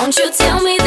Won't you tell me